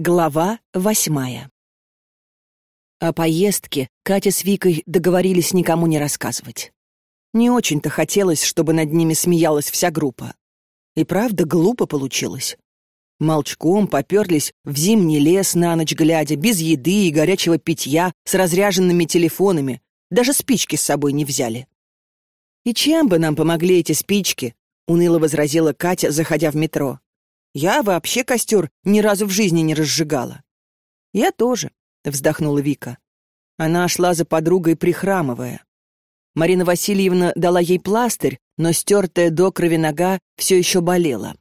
Глава восьмая. О поездке Катя с Викой договорились никому не рассказывать. Не очень-то хотелось, чтобы над ними смеялась вся группа. И правда, глупо получилось. Молчком поперлись в зимний лес на ночь глядя, без еды и горячего питья, с разряженными телефонами, даже спички с собой не взяли. «И чем бы нам помогли эти спички?» — уныло возразила Катя, заходя в метро. Я вообще костер ни разу в жизни не разжигала. Я тоже, вздохнула Вика. Она шла за подругой, прихрамывая. Марина Васильевна дала ей пластырь, но стертая до крови нога все еще болела.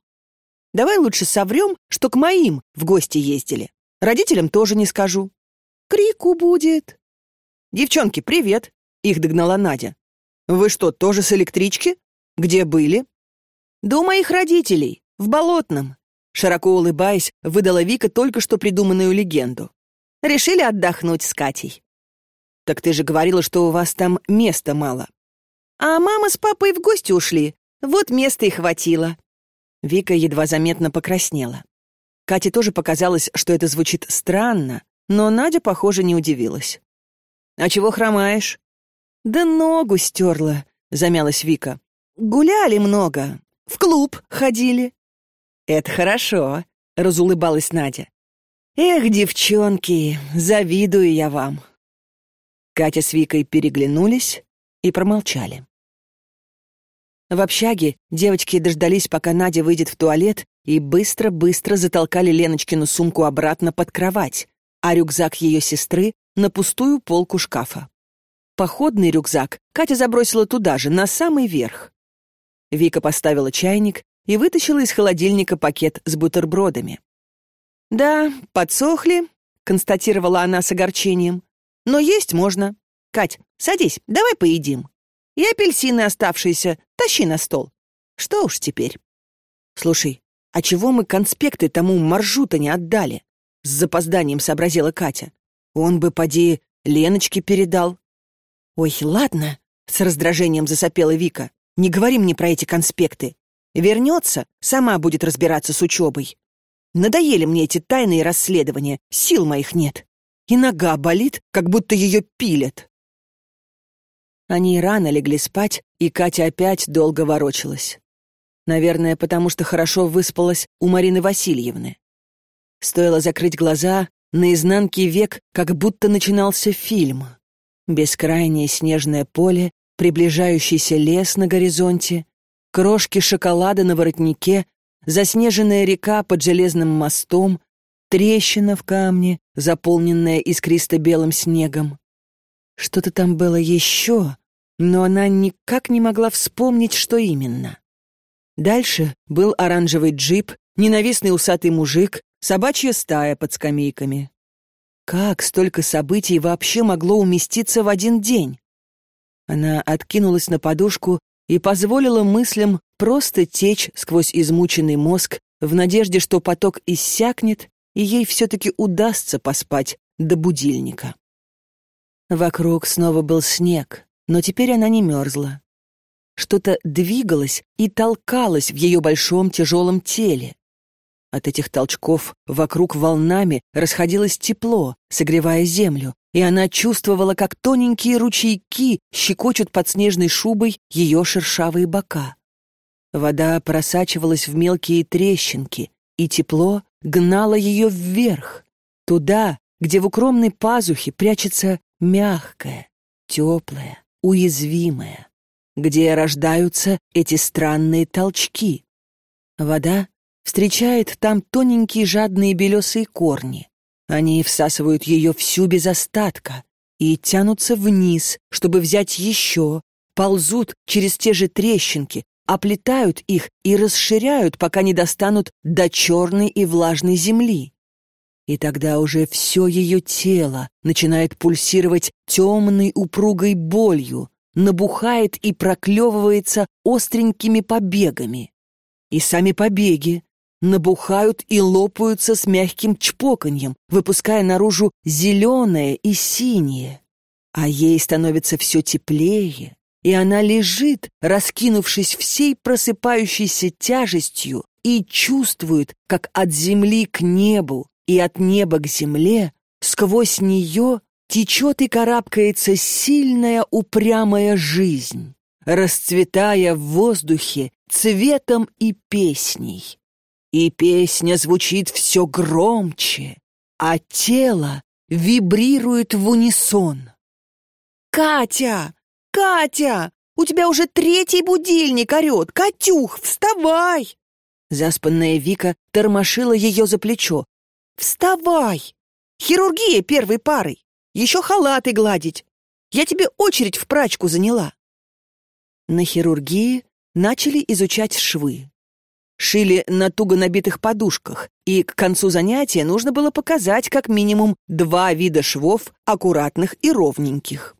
Давай лучше соврем, что к моим в гости ездили. Родителям тоже не скажу. Крику будет. Девчонки, привет! Их догнала Надя. Вы что, тоже с электрички? Где были? У моих родителей, в Болотном. Широко улыбаясь, выдала Вика только что придуманную легенду. Решили отдохнуть с Катей. Так ты же говорила, что у вас там места мало. А мама с папой в гости ушли. Вот места и хватило. Вика едва заметно покраснела. Кате тоже показалось, что это звучит странно, но Надя, похоже, не удивилась. «А чего хромаешь?» «Да ногу стерла», — замялась Вика. «Гуляли много, в клуб ходили». «Это хорошо», — разулыбалась Надя. «Эх, девчонки, завидую я вам». Катя с Викой переглянулись и промолчали. В общаге девочки дождались, пока Надя выйдет в туалет, и быстро-быстро затолкали Леночкину сумку обратно под кровать, а рюкзак ее сестры — на пустую полку шкафа. Походный рюкзак Катя забросила туда же, на самый верх. Вика поставила чайник и вытащила из холодильника пакет с бутербродами. «Да, подсохли», — констатировала она с огорчением. «Но есть можно. Кать, садись, давай поедим. И апельсины оставшиеся тащи на стол. Что уж теперь». «Слушай, а чего мы конспекты тому маржу-то не отдали?» С запозданием сообразила Катя. «Он бы, поди, Леночке передал». «Ой, ладно», — с раздражением засопела Вика. «Не говори мне про эти конспекты. Вернется, сама будет разбираться с учебой. Надоели мне эти тайные расследования, сил моих нет. И нога болит, как будто ее пилят. Они рано легли спать, и Катя опять долго ворочалась. Наверное, потому что хорошо выспалась у Марины Васильевны. Стоило закрыть глаза, на изнанке век как будто начинался фильм. Бескрайнее снежное поле, приближающийся лес на горизонте, крошки шоколада на воротнике, заснеженная река под железным мостом, трещина в камне, заполненная искристо-белым снегом. Что-то там было еще, но она никак не могла вспомнить, что именно. Дальше был оранжевый джип, ненавистный усатый мужик, собачья стая под скамейками. Как столько событий вообще могло уместиться в один день? Она откинулась на подушку и позволила мыслям просто течь сквозь измученный мозг в надежде, что поток иссякнет, и ей все-таки удастся поспать до будильника. Вокруг снова был снег, но теперь она не мерзла. Что-то двигалось и толкалось в ее большом тяжелом теле. От этих толчков вокруг волнами расходилось тепло, согревая землю, и она чувствовала, как тоненькие ручейки щекочут под снежной шубой ее шершавые бока. Вода просачивалась в мелкие трещинки, и тепло гнало ее вверх, туда, где в укромной пазухе прячется мягкое, теплое, уязвимое, где рождаются эти странные толчки. Вода встречает там тоненькие жадные белесые корни, они всасывают ее всю без остатка и тянутся вниз, чтобы взять еще, ползут через те же трещинки, оплетают их и расширяют, пока не достанут до черной и влажной земли. И тогда уже все ее тело начинает пульсировать темной упругой болью, набухает и проклевывается остренькими побегами. И сами побеги набухают и лопаются с мягким чпоканьем, выпуская наружу зеленое и синее. А ей становится все теплее, и она лежит, раскинувшись всей просыпающейся тяжестью, и чувствует, как от земли к небу, и от неба к земле, сквозь нее течет и карабкается сильная упрямая жизнь, расцветая в воздухе цветом и песней. И песня звучит все громче, а тело вибрирует в унисон. «Катя! Катя! У тебя уже третий будильник орет! Катюх, вставай!» Заспанная Вика тормошила ее за плечо. «Вставай! Хирургия первой парой! Еще халаты гладить! Я тебе очередь в прачку заняла!» На хирургии начали изучать швы. Шили на туго набитых подушках, и к концу занятия нужно было показать как минимум два вида швов, аккуратных и ровненьких.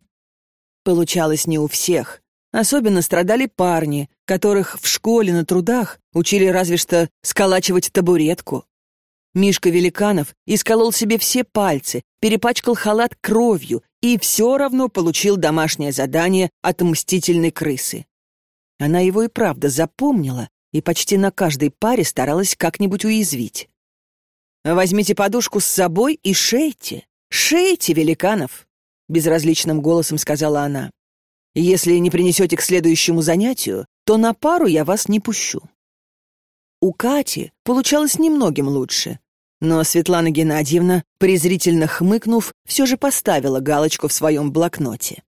Получалось не у всех. Особенно страдали парни, которых в школе на трудах учили разве что сколачивать табуретку. Мишка Великанов исколол себе все пальцы, перепачкал халат кровью и все равно получил домашнее задание от мстительной крысы. Она его и правда запомнила и почти на каждой паре старалась как-нибудь уязвить. «Возьмите подушку с собой и шейте, шейте великанов», — безразличным голосом сказала она. «Если не принесете к следующему занятию, то на пару я вас не пущу». У Кати получалось немногим лучше, но Светлана Геннадьевна, презрительно хмыкнув, все же поставила галочку в своем блокноте.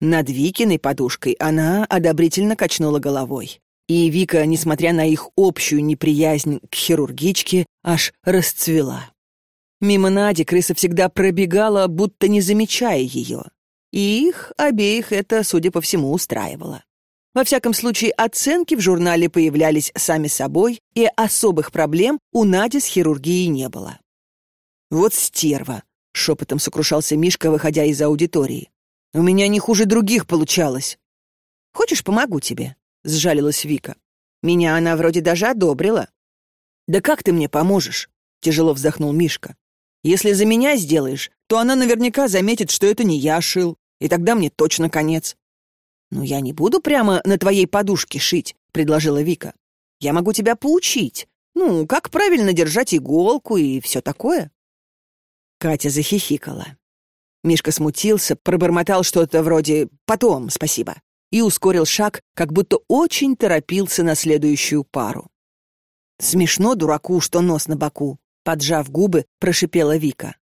Над Викиной подушкой она одобрительно качнула головой. И Вика, несмотря на их общую неприязнь к хирургичке, аж расцвела. Мимо Нади крыса всегда пробегала, будто не замечая ее. И их обеих это, судя по всему, устраивало. Во всяком случае, оценки в журнале появлялись сами собой, и особых проблем у Нади с хирургией не было. «Вот стерва!» — шепотом сокрушался Мишка, выходя из аудитории. «У меня не хуже других получалось. Хочешь, помогу тебе?» — сжалилась Вика. «Меня она вроде даже одобрила». «Да как ты мне поможешь?» — тяжело вздохнул Мишка. «Если за меня сделаешь, то она наверняка заметит, что это не я шил, и тогда мне точно конец». «Ну, я не буду прямо на твоей подушке шить», — предложила Вика. «Я могу тебя поучить. Ну, как правильно держать иголку и все такое». Катя захихикала. Мишка смутился, пробормотал что-то вроде «потом, спасибо» и ускорил шаг, как будто очень торопился на следующую пару. «Смешно дураку, что нос на боку», — поджав губы, прошипела Вика.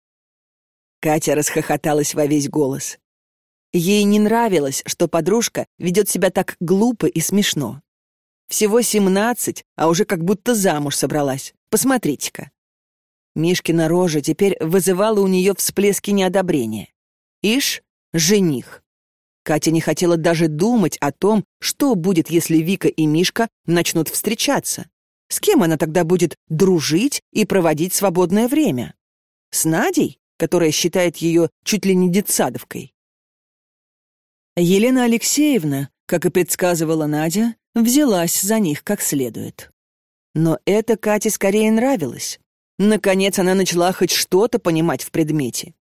Катя расхохоталась во весь голос. Ей не нравилось, что подружка ведет себя так глупо и смешно. Всего семнадцать, а уже как будто замуж собралась. Посмотрите-ка. Мишкина рожа теперь вызывала у нее всплески неодобрения. Ишь, жених. Катя не хотела даже думать о том, что будет, если Вика и Мишка начнут встречаться. С кем она тогда будет дружить и проводить свободное время? С Надей, которая считает ее чуть ли не детсадовкой? Елена Алексеевна, как и предсказывала Надя, взялась за них как следует. Но это Кате скорее нравилось. Наконец она начала хоть что-то понимать в предмете.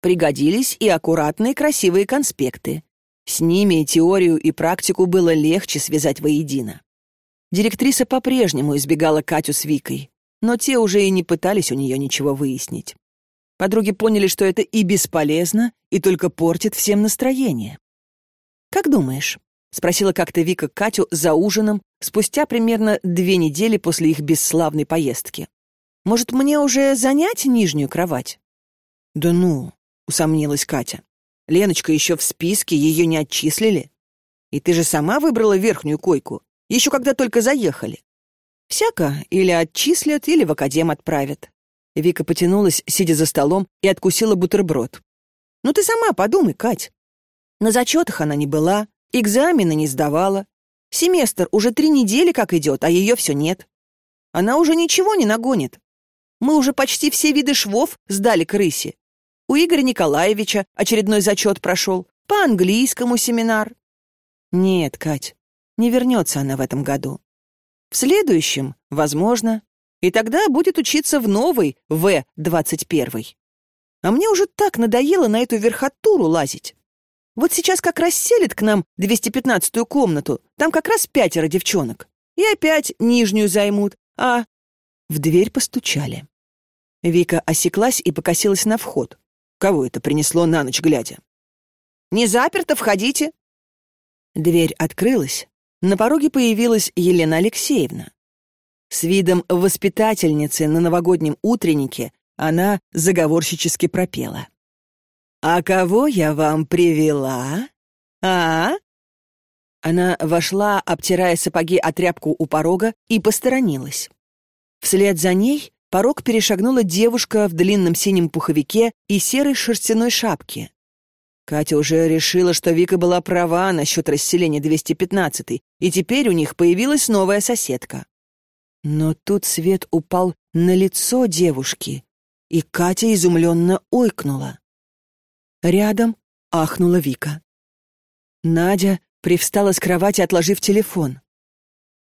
Пригодились и аккуратные красивые конспекты, с ними теорию и практику было легче связать воедино. Директриса по-прежнему избегала Катю с Викой, но те уже и не пытались у нее ничего выяснить. Подруги поняли, что это и бесполезно, и только портит всем настроение. «Как думаешь?» — спросила как-то Вика Катю за ужином спустя примерно две недели после их бесславной поездки. «Может, мне уже занять нижнюю кровать?» «Да ну», — усомнилась Катя. Леночка еще в списке, ее не отчислили. И ты же сама выбрала верхнюю койку, еще когда только заехали. Всяко или отчислят, или в академ отправят. Вика потянулась, сидя за столом, и откусила бутерброд. «Ну ты сама подумай, Кать. На зачетах она не была, экзамены не сдавала. Семестр уже три недели как идет, а ее все нет. Она уже ничего не нагонит. Мы уже почти все виды швов сдали крысе. У Игоря Николаевича очередной зачет прошел, по английскому семинар. Нет, Кать, не вернется она в этом году. В следующем, возможно, и тогда будет учиться в новой В-21. А мне уже так надоело на эту верхотуру лазить. Вот сейчас как расселит к нам 215-ю комнату, там как раз пятеро девчонок. И опять нижнюю займут, а... В дверь постучали. Вика осеклась и покосилась на вход. Кого это принесло на ночь глядя? «Не заперто, входите!» Дверь открылась. На пороге появилась Елена Алексеевна. С видом воспитательницы на новогоднем утреннике она заговорщически пропела. «А кого я вам привела? А?» Она вошла, обтирая сапоги о тряпку у порога, и посторонилась. Вслед за ней порог перешагнула девушка в длинном синем пуховике и серой шерстяной шапке. Катя уже решила, что Вика была права насчет расселения 215 и теперь у них появилась новая соседка. Но тут свет упал на лицо девушки, и Катя изумленно ойкнула. Рядом ахнула Вика. Надя привстала с кровати, отложив телефон.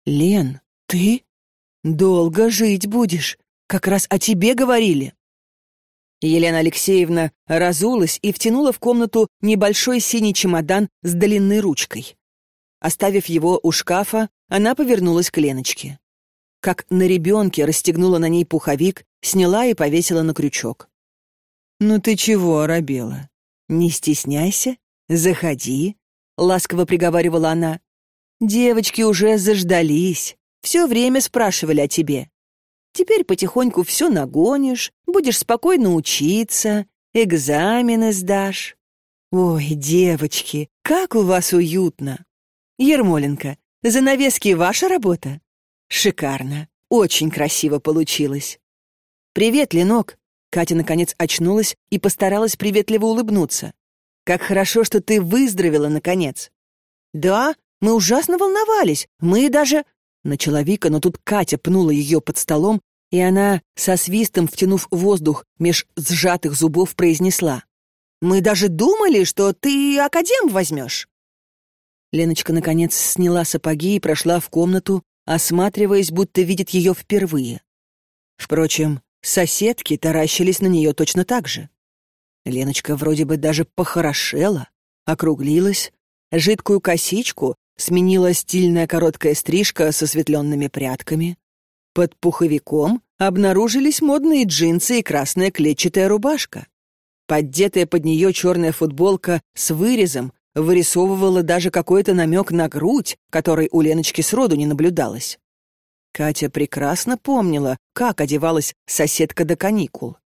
«Лен, ты? Долго жить будешь. Как раз о тебе говорили». Елена Алексеевна разулась и втянула в комнату небольшой синий чемодан с длинной ручкой. Оставив его у шкафа, она повернулась к Леночке. Как на ребенке расстегнула на ней пуховик, сняла и повесила на крючок. «Ну ты чего, оробела? Не стесняйся, заходи», — ласково приговаривала она. «Девочки уже заждались, все время спрашивали о тебе. Теперь потихоньку все нагонишь, будешь спокойно учиться, экзамены сдашь. Ой, девочки, как у вас уютно. Ермоленко, занавески ваша работа? Шикарно, очень красиво получилось. Привет, Ленок. Катя наконец очнулась и постаралась приветливо улыбнуться. Как хорошо, что ты выздоровела наконец. Да, мы ужасно волновались. Мы даже Начала Вика, но тут Катя пнула ее под столом, и она, со свистом втянув воздух меж сжатых зубов, произнесла. «Мы даже думали, что ты академ возьмешь». Леночка, наконец, сняла сапоги и прошла в комнату, осматриваясь, будто видит ее впервые. Впрочем, соседки таращились на нее точно так же. Леночка вроде бы даже похорошела, округлилась, жидкую косичку Сменила стильная короткая стрижка с осветленными прядками. Под пуховиком обнаружились модные джинсы и красная клетчатая рубашка. Поддетая под нее черная футболка с вырезом вырисовывала даже какой-то намек на грудь, которой у Леночки сроду не наблюдалось. Катя прекрасно помнила, как одевалась соседка до каникул.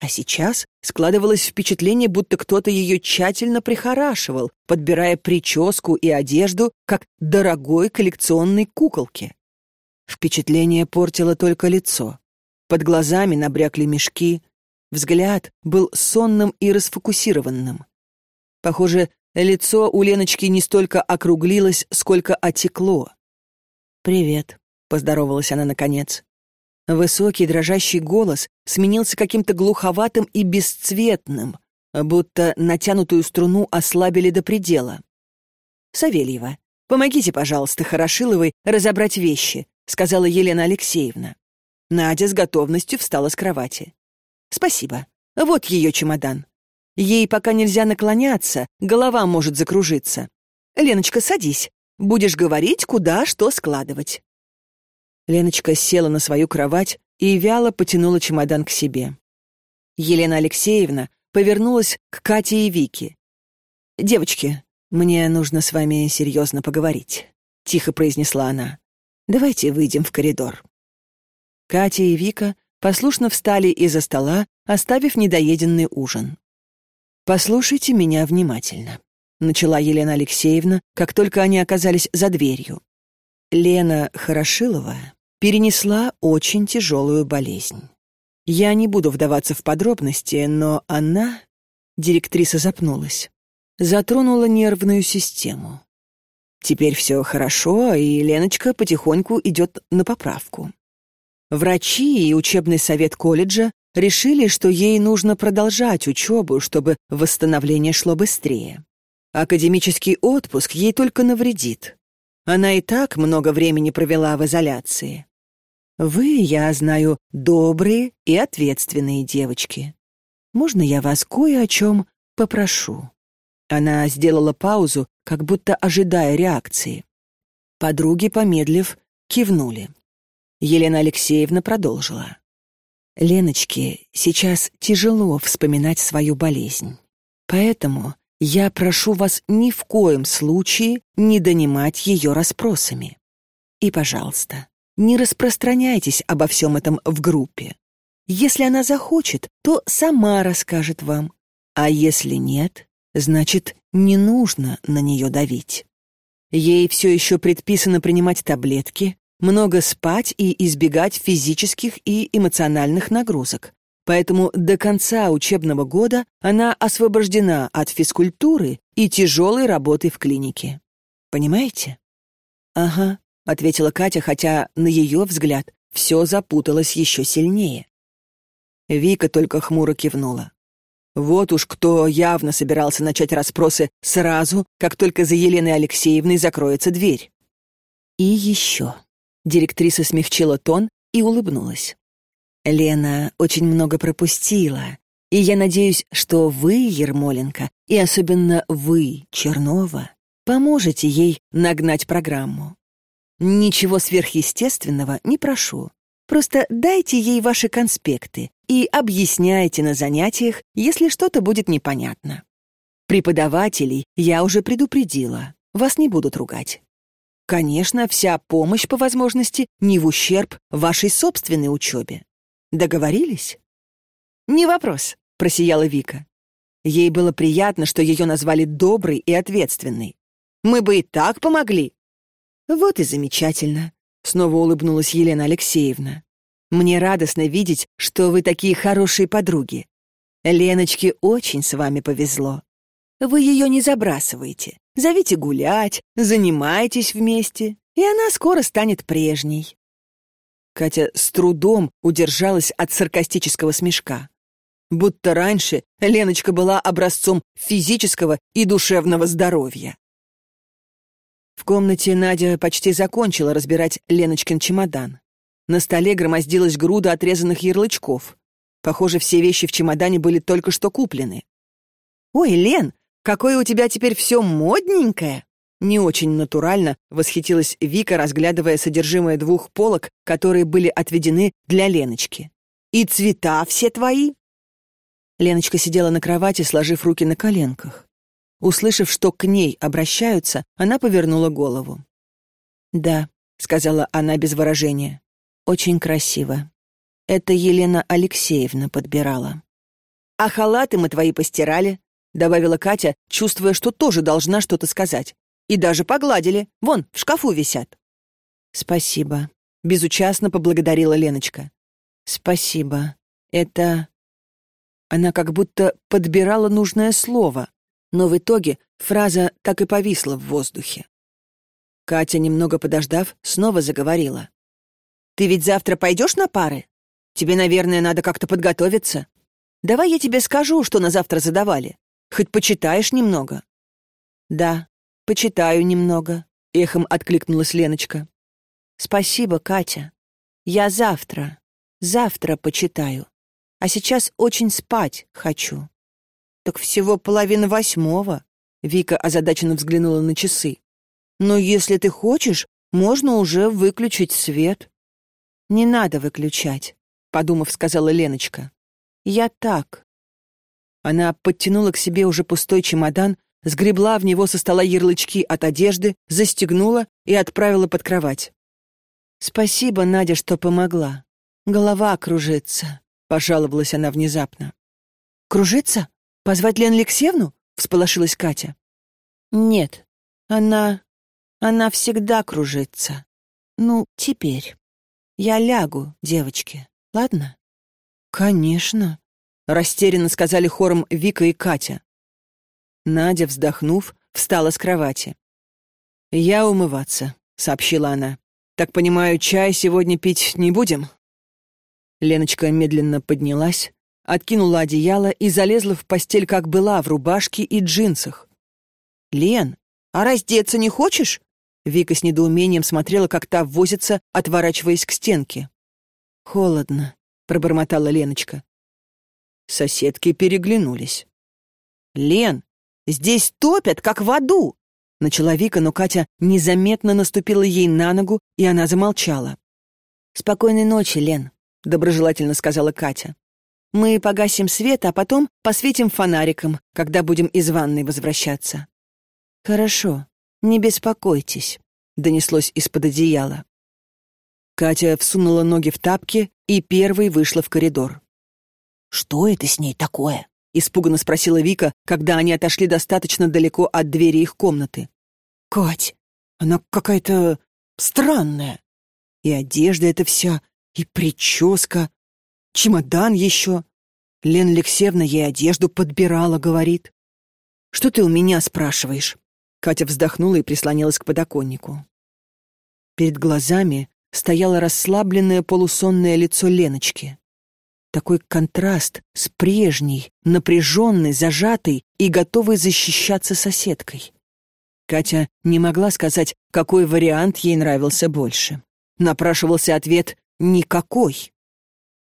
А сейчас складывалось впечатление, будто кто-то ее тщательно прихорашивал, подбирая прическу и одежду, как дорогой коллекционной куколке. Впечатление портило только лицо. Под глазами набрякли мешки, взгляд был сонным и расфокусированным. Похоже, лицо у Леночки не столько округлилось, сколько отекло. «Привет», — поздоровалась она наконец. Высокий дрожащий голос сменился каким-то глуховатым и бесцветным, будто натянутую струну ослабили до предела. «Савельева, помогите, пожалуйста, Хорошиловой разобрать вещи», сказала Елена Алексеевна. Надя с готовностью встала с кровати. «Спасибо. Вот ее чемодан. Ей пока нельзя наклоняться, голова может закружиться. Леночка, садись. Будешь говорить, куда что складывать». Леночка села на свою кровать и вяло потянула чемодан к себе. Елена Алексеевна повернулась к Кате и Вике. «Девочки, мне нужно с вами серьезно поговорить», — тихо произнесла она. «Давайте выйдем в коридор». Катя и Вика послушно встали из-за стола, оставив недоеденный ужин. «Послушайте меня внимательно», — начала Елена Алексеевна, как только они оказались за дверью. «Лена Хорошилова перенесла очень тяжелую болезнь. Я не буду вдаваться в подробности, но она, директриса запнулась, затронула нервную систему. Теперь все хорошо, и Леночка потихоньку идет на поправку. Врачи и учебный совет колледжа решили, что ей нужно продолжать учебу, чтобы восстановление шло быстрее. Академический отпуск ей только навредит. Она и так много времени провела в изоляции. Вы, я знаю, добрые и ответственные девочки. Можно я вас кое о чем попрошу?» Она сделала паузу, как будто ожидая реакции. Подруги, помедлив, кивнули. Елена Алексеевна продолжила. Леночке сейчас тяжело вспоминать свою болезнь. Поэтому я прошу вас ни в коем случае не донимать ее расспросами. И, пожалуйста, не распространяйтесь обо всем этом в группе. Если она захочет, то сама расскажет вам. А если нет, значит, не нужно на нее давить. Ей все еще предписано принимать таблетки, много спать и избегать физических и эмоциональных нагрузок. Поэтому до конца учебного года она освобождена от физкультуры и тяжелой работы в клинике. Понимаете? «Ага», — ответила Катя, хотя, на ее взгляд, все запуталось еще сильнее. Вика только хмуро кивнула. Вот уж кто явно собирался начать расспросы сразу, как только за Еленой Алексеевной закроется дверь. И еще. Директриса смягчила тон и улыбнулась. «Лена очень много пропустила, и я надеюсь, что вы, Ермоленко, и особенно вы, Чернова, поможете ей нагнать программу. Ничего сверхъестественного не прошу. Просто дайте ей ваши конспекты и объясняйте на занятиях, если что-то будет непонятно. Преподавателей я уже предупредила, вас не будут ругать. Конечно, вся помощь по возможности не в ущерб вашей собственной учебе. Договорились? Не вопрос, просияла Вика. Ей было приятно, что ее назвали доброй и ответственной. Мы бы и так помогли. Вот и замечательно, снова улыбнулась Елена Алексеевна. Мне радостно видеть, что вы такие хорошие подруги. Леночке очень с вами повезло. Вы ее не забрасываете. Зовите гулять, занимайтесь вместе, и она скоро станет прежней». Катя с трудом удержалась от саркастического смешка. Будто раньше Леночка была образцом физического и душевного здоровья. В комнате Надя почти закончила разбирать Леночкин чемодан. На столе громоздилась груда отрезанных ярлычков. Похоже, все вещи в чемодане были только что куплены. «Ой, Лен, какое у тебя теперь все модненькое!» Не очень натурально восхитилась Вика, разглядывая содержимое двух полок, которые были отведены для Леночки. «И цвета все твои?» Леночка сидела на кровати, сложив руки на коленках. Услышав, что к ней обращаются, она повернула голову. «Да», — сказала она без выражения, — «очень красиво. Это Елена Алексеевна подбирала». «А халаты мы твои постирали», — добавила Катя, чувствуя, что тоже должна что-то сказать. «И даже погладили. Вон, в шкафу висят». «Спасибо», — безучастно поблагодарила Леночка. «Спасибо. Это...» Она как будто подбирала нужное слово, но в итоге фраза так и повисла в воздухе. Катя, немного подождав, снова заговорила. «Ты ведь завтра пойдешь на пары? Тебе, наверное, надо как-то подготовиться. Давай я тебе скажу, что на завтра задавали. Хоть почитаешь немного». «Да, почитаю немного», — эхом откликнулась Леночка. «Спасибо, Катя. Я завтра, завтра почитаю. А сейчас очень спать хочу». «Так всего половина восьмого», — Вика озадаченно взглянула на часы. «Но если ты хочешь, можно уже выключить свет». «Не надо выключать», — подумав, сказала Леночка. «Я так, она подтянула к себе уже пустой чемодан, сгребла в него со стола ярлычки от одежды, застегнула и отправила под кровать. «Спасибо, Надя, что помогла. Голова кружится», — пожаловалась она внезапно. «Кружится? Позвать Лену Алексеевну?» — всполошилась Катя. «Нет, она... она всегда кружится. Ну, теперь. Я лягу, девочки, ладно?» «Конечно», Растерянно сказали хором Вика и Катя. Надя, вздохнув, встала с кровати. «Я умываться», — сообщила она. «Так понимаю, чай сегодня пить не будем?» Леночка медленно поднялась, откинула одеяло и залезла в постель, как была, в рубашке и джинсах. «Лен, а раздеться не хочешь?» Вика с недоумением смотрела, как та возится, отворачиваясь к стенке. «Холодно», — пробормотала Леночка. Соседки переглянулись. «Лен, здесь топят, как в аду!» Начала Вика, но Катя незаметно наступила ей на ногу, и она замолчала. «Спокойной ночи, Лен», —— доброжелательно сказала Катя. «Мы погасим свет, а потом посветим фонариком, когда будем из ванной возвращаться». «Хорошо, не беспокойтесь», — донеслось из-под одеяла. Катя всунула ноги в тапки и первой вышла в коридор. «Что это с ней такое?» — испуганно спросила Вика, когда они отошли достаточно далеко от двери их комнаты. «Кать, она какая-то странная. И одежда эта вся, и прическа, чемодан еще. Лена Алексеевна ей одежду подбирала, говорит. «Что ты у меня спрашиваешь?» Катя вздохнула и прислонилась к подоконнику. Перед глазами стояло расслабленное полусонное лицо Леночки. Такой контраст с прежней, напряженной, зажатой и готовой защищаться соседкой. Катя не могла сказать, какой вариант ей нравился больше. Напрашивался ответ «никакой».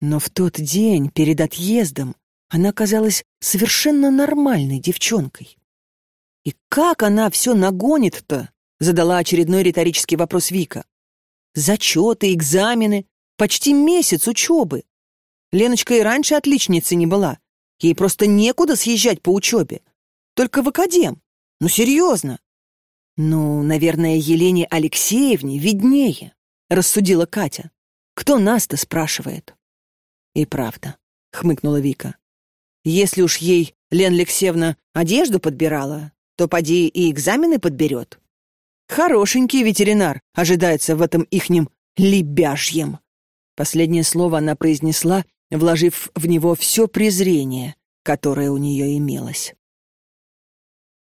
Но в тот день, перед отъездом, она казалась совершенно нормальной девчонкой. «И как она все нагонит-то?» — задала очередной риторический вопрос Вика. «Зачеты, экзамены, почти месяц учебы. Леночка и раньше отличницей не была. Ей просто некуда съезжать по учебе. Только в академ. Ну, серьезно. Ну, наверное, Елене Алексеевне виднее, рассудила Катя. Кто нас-то спрашивает? И правда, хмыкнула Вика. Если уж ей Лен Алексеевна одежду подбирала, то поди и экзамены подберет. Хорошенький ветеринар ожидается в этом ихнем лебяжьем. Последнее слово она произнесла вложив в него все презрение, которое у нее имелось.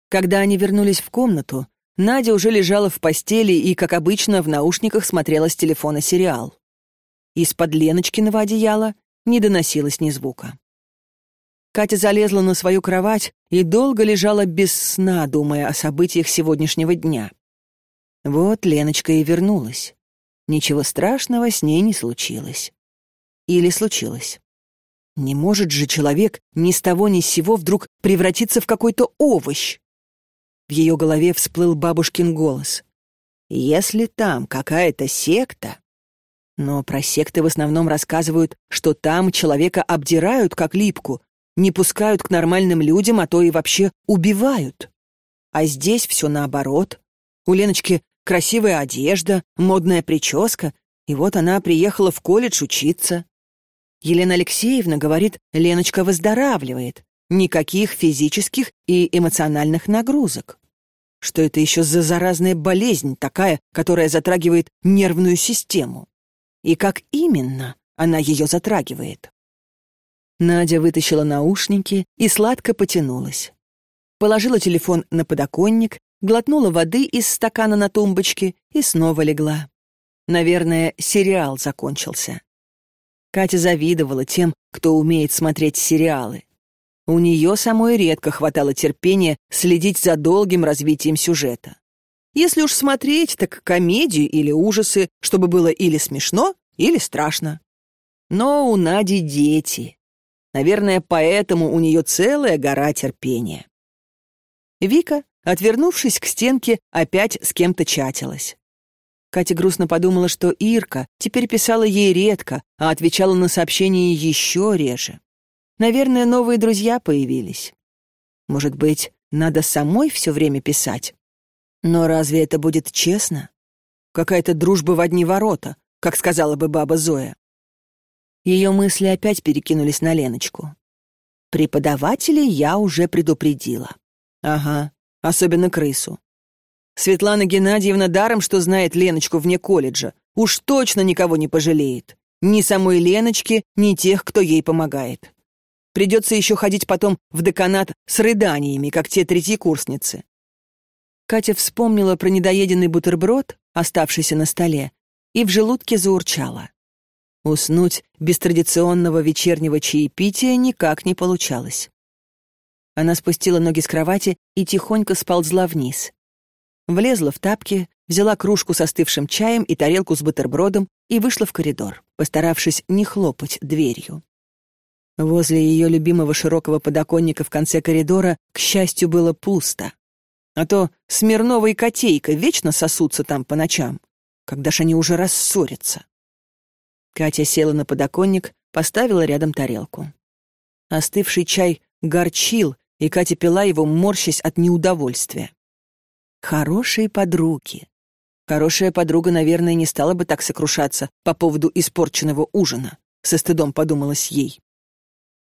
Когда они вернулись в комнату, Надя уже лежала в постели и, как обычно, в наушниках смотрела с телефона сериал. Из-под Леночкиного одеяла не доносилось ни звука. Катя залезла на свою кровать и долго лежала без сна, думая о событиях сегодняшнего дня. Вот Леночка и вернулась. Ничего страшного с ней не случилось. Или случилось. Не может же человек ни с того ни с сего вдруг превратиться в какой-то овощ. В ее голове всплыл бабушкин голос. Если там какая-то секта... Но про секты в основном рассказывают, что там человека обдирают как липку, не пускают к нормальным людям, а то и вообще убивают. А здесь все наоборот. У Леночки красивая одежда, модная прическа, и вот она приехала в колледж учиться. Елена Алексеевна говорит, Леночка выздоравливает. Никаких физических и эмоциональных нагрузок. Что это еще за заразная болезнь такая, которая затрагивает нервную систему? И как именно она ее затрагивает? Надя вытащила наушники и сладко потянулась. Положила телефон на подоконник, глотнула воды из стакана на тумбочке и снова легла. Наверное, сериал закончился. Катя завидовала тем, кто умеет смотреть сериалы. У нее самой редко хватало терпения следить за долгим развитием сюжета. Если уж смотреть, так комедию или ужасы, чтобы было или смешно, или страшно. Но у Нади дети. Наверное, поэтому у нее целая гора терпения. Вика, отвернувшись к стенке, опять с кем-то чатилась. Катя грустно подумала, что Ирка теперь писала ей редко, а отвечала на сообщения еще реже. Наверное, новые друзья появились. Может быть, надо самой все время писать? Но разве это будет честно? Какая-то дружба в одни ворота, как сказала бы баба Зоя. Ее мысли опять перекинулись на Леночку. Преподавателей я уже предупредила. Ага, особенно крысу. Светлана Геннадьевна даром, что знает Леночку вне колледжа, уж точно никого не пожалеет. Ни самой Леночки, ни тех, кто ей помогает. Придется еще ходить потом в деканат с рыданиями, как те третьекурсницы. Катя вспомнила про недоеденный бутерброд, оставшийся на столе, и в желудке заурчала. Уснуть без традиционного вечернего чаепития никак не получалось. Она спустила ноги с кровати и тихонько сползла вниз. Влезла в тапки, взяла кружку с остывшим чаем и тарелку с бутербродом и вышла в коридор, постаравшись не хлопать дверью. Возле ее любимого широкого подоконника в конце коридора, к счастью, было пусто. А то Смирнова и Котейка вечно сосутся там по ночам. Когда ж они уже рассорятся? Катя села на подоконник, поставила рядом тарелку. Остывший чай горчил, и Катя пила его, морщась от неудовольствия. Хорошие подруги. Хорошая подруга, наверное, не стала бы так сокрушаться по поводу испорченного ужина, со стыдом подумалось ей.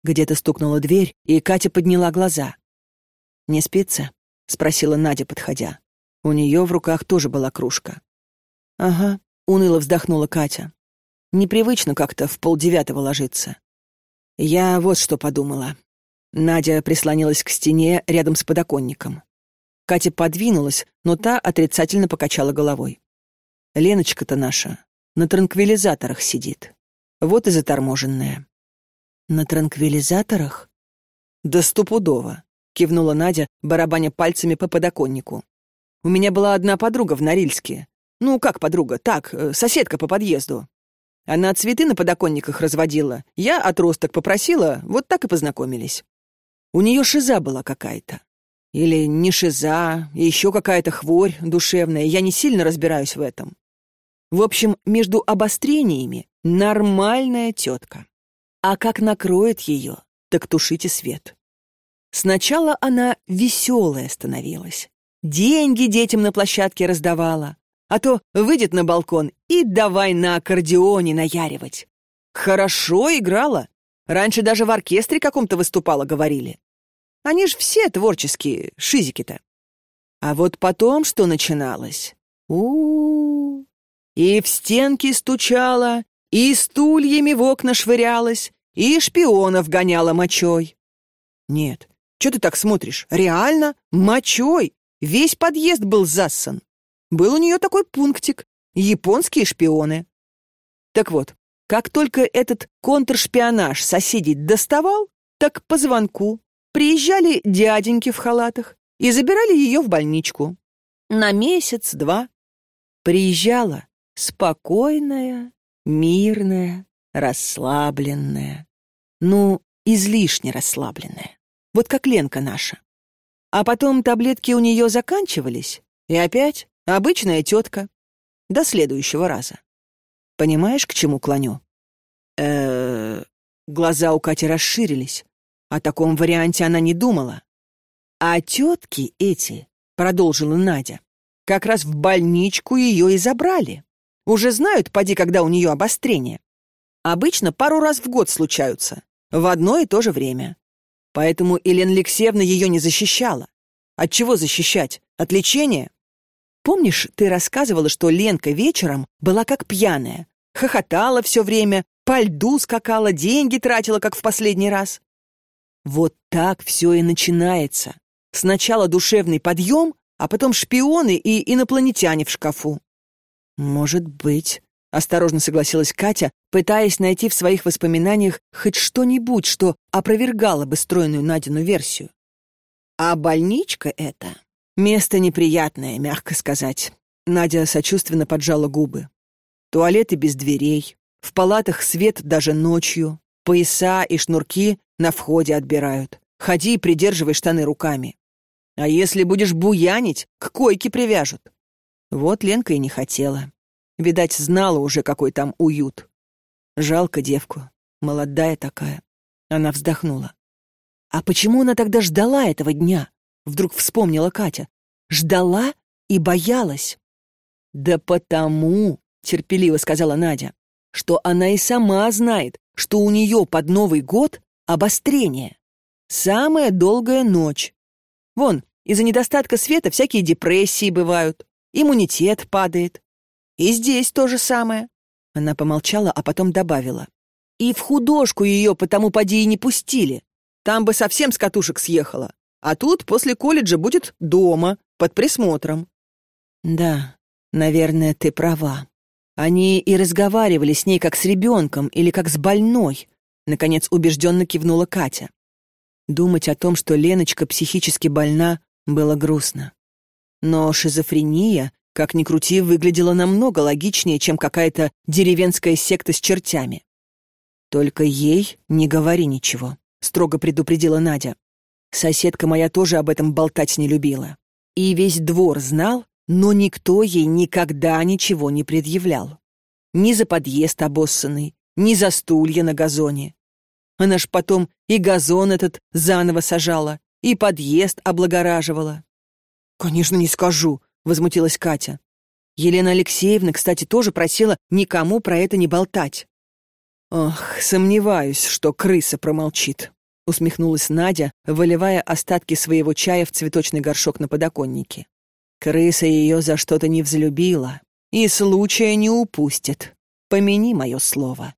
Где-то стукнула дверь, и Катя подняла глаза. «Не спится?» — спросила Надя, подходя. У нее в руках тоже была кружка. «Ага», — уныло вздохнула Катя. «Непривычно как-то в полдевятого ложиться». «Я вот что подумала». Надя прислонилась к стене рядом с подоконником. Катя подвинулась, но та отрицательно покачала головой. «Леночка-то наша на транквилизаторах сидит. Вот и заторможенная». «На транквилизаторах?» «Да стопудово», — кивнула Надя, барабаня пальцами по подоконнику. «У меня была одна подруга в Норильске. Ну, как подруга? Так, э, соседка по подъезду. Она цветы на подоконниках разводила. Я отросток попросила, вот так и познакомились. У нее шиза была какая-то. Или не шиза, еще какая-то хворь душевная, я не сильно разбираюсь в этом. В общем, между обострениями нормальная тетка. А как накроет ее, так тушите свет. Сначала она веселая становилась. Деньги детям на площадке раздавала. А то выйдет на балкон и давай на аккордеоне наяривать. Хорошо играла. Раньше даже в оркестре каком-то выступала, говорили. Они ж все творческие, шизики-то. А вот потом что начиналось? у, -у. И в стенки стучала, и стульями в окна швырялась, и шпионов гоняла мочой. Нет, что ты так смотришь? Реально? Мочой? Весь подъезд был зассан. Был у нее такой пунктик — японские шпионы. Так вот, как только этот контршпионаж соседей доставал, так по звонку приезжали дяденьки в халатах и забирали ее в больничку. На месяц-два. Приезжала спокойная, мирная, расслабленная. Ну, излишне расслабленная. Вот как Ленка наша. А потом таблетки у нее заканчивались, и опять обычная тетка. До следующего раза. Понимаешь, к чему клоню? э Глаза у Кати расширились. О таком варианте она не думала. А тетки эти, продолжила Надя, как раз в больничку ее и забрали. Уже знают, поди, когда у нее обострение. Обычно пару раз в год случаются, в одно и то же время. Поэтому Елена Алексеевна ее не защищала. От чего защищать? От лечения? Помнишь, ты рассказывала, что Ленка вечером была как пьяная, хохотала все время, по льду скакала, деньги тратила, как в последний раз? Вот так все и начинается. Сначала душевный подъем, а потом шпионы и инопланетяне в шкафу. Может быть, осторожно согласилась Катя, пытаясь найти в своих воспоминаниях хоть что-нибудь, что опровергало бы стройную Надину версию. А больничка это место неприятное, мягко сказать. Надя сочувственно поджала губы. Туалеты без дверей, в палатах свет даже ночью, пояса и шнурки на входе отбирают. Ходи и придерживай штаны руками. А если будешь буянить, к койке привяжут. Вот Ленка и не хотела. Видать, знала уже, какой там уют. Жалко девку. Молодая такая. Она вздохнула. А почему она тогда ждала этого дня? Вдруг вспомнила Катя. Ждала и боялась. Да потому, терпеливо сказала Надя, что она и сама знает, что у нее под Новый год обострение. Самая долгая ночь. Вон, из-за недостатка света всякие депрессии бывают, иммунитет падает. И здесь то же самое. Она помолчала, а потом добавила. И в художку ее потому поди и не пустили. Там бы совсем с катушек съехала. А тут после колледжа будет дома, под присмотром. Да, наверное, ты права. Они и разговаривали с ней как с ребенком или как с больной. Наконец убежденно кивнула Катя. Думать о том, что Леночка психически больна, было грустно. Но шизофрения, как ни крути, выглядела намного логичнее, чем какая-то деревенская секта с чертями. «Только ей не говори ничего», — строго предупредила Надя. Соседка моя тоже об этом болтать не любила. И весь двор знал, но никто ей никогда ничего не предъявлял. ни за подъезд обоссанный, ни за стулья на газоне. Она ж потом и газон этот заново сажала, и подъезд облагораживала. «Конечно, не скажу», — возмутилась Катя. Елена Алексеевна, кстати, тоже просила никому про это не болтать. «Ох, сомневаюсь, что крыса промолчит», — усмехнулась Надя, выливая остатки своего чая в цветочный горшок на подоконнике. «Крыса ее за что-то не взлюбила и случая не упустит. Помяни мое слово».